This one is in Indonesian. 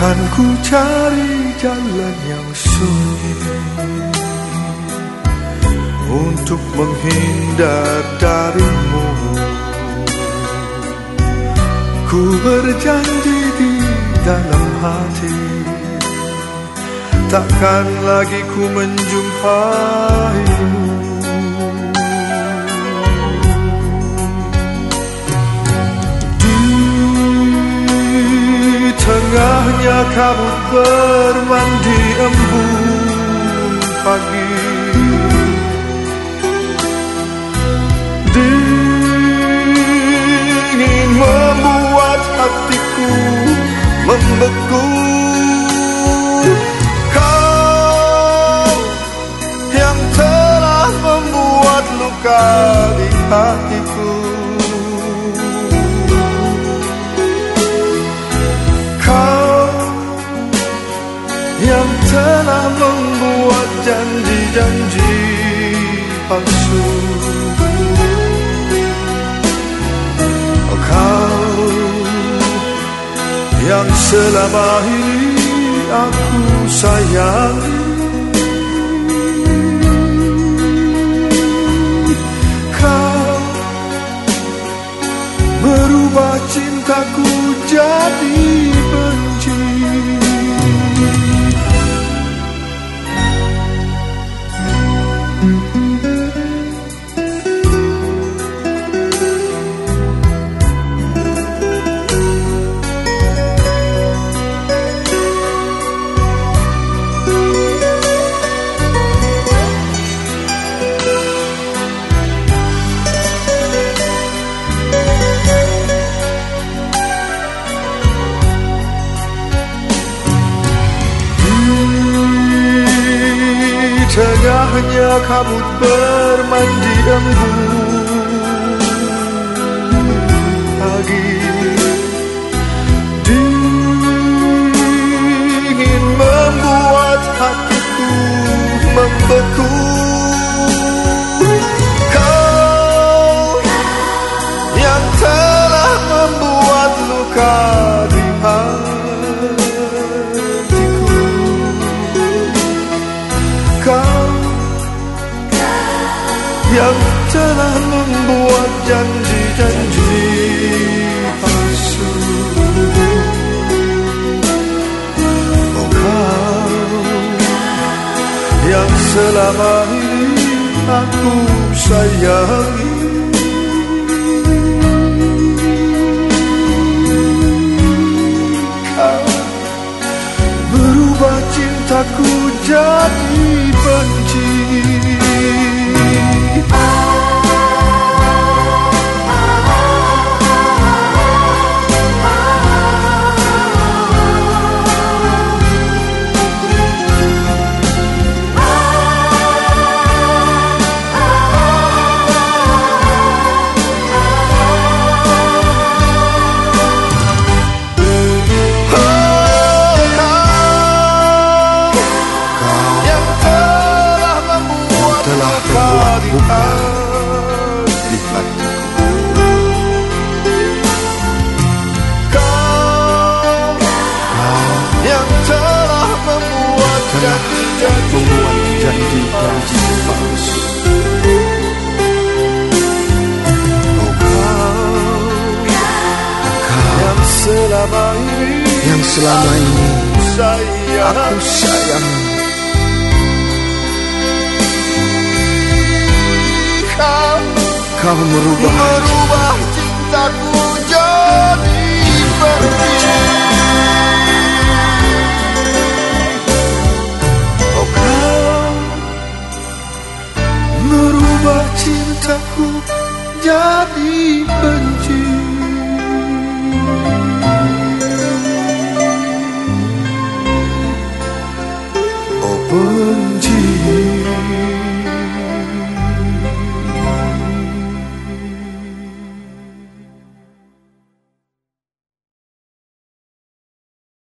Akan ku cari jalan yang sunyi Untuk menghindar darimu. Ku berjanji di dalam hati Takkan lagi ku menjumpaimu kabut bermandi embun pagi. Dingin membuat hatiku membeku. Kau yang telah membuat luka di hatiku janji-janji palsu. Kau yang selama ini aku sayangi Kau merubah cintaku jadi tengahnya kabut bermandi embun yang telah membuat janji-janji palsu. Oh kau yang selama ini aku sayangi. Kau berubah cintaku jadi janji-janji membuat janji-janji palsu Oh kau yang selama ini yang selama ini aku sayang. Kau kau merubah merubah cintaku